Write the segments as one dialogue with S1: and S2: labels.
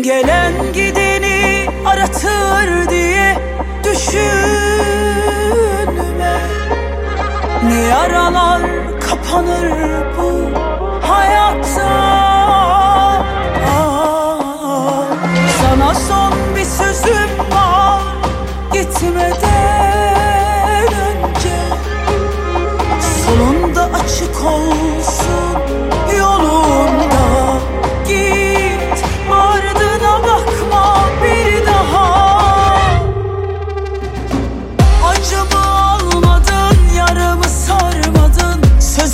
S1: Gelen gideni aratır diye düşünme. Ne yaralar kapanır bu hayatta Sana son bir sözüm var gitmeden önce. Sonunda açık olsun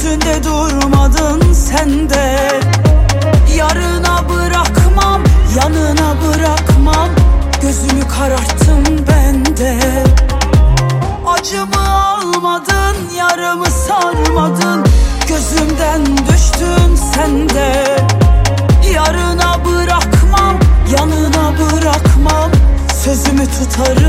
S1: Sözünde durmadın sen de. Yarına bırakmam, yanına bırakmam. Gözümü kararttım ben de. Acımı almadın, yaramı sarmadın. Gözümden düştün sen de. Yarına bırakmam, yanına bırakmam. Sözümü tutarım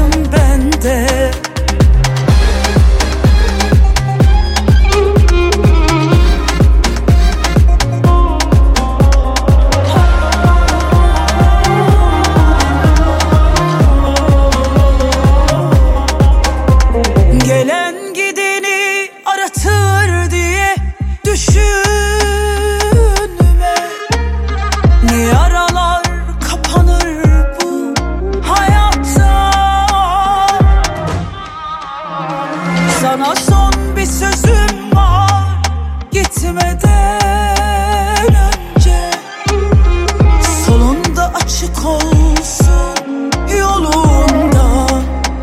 S1: açık yolunda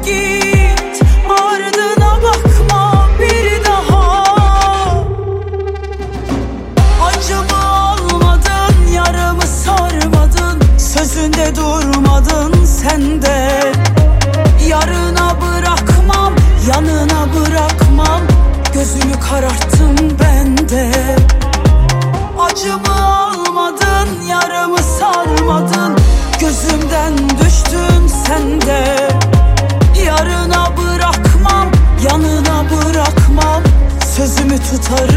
S1: Git ardına bakma bir daha. Acımı almadın yaramı sarmadın Sözünde durmadın sen Yarına bırakmam yanına bırakmam Gözümü kararttım ben Acımı almadın, yaramı sarmadın Gözümden düştüm sende. Yarına bırakmam, yanına bırakmam. Sözümü tutarım.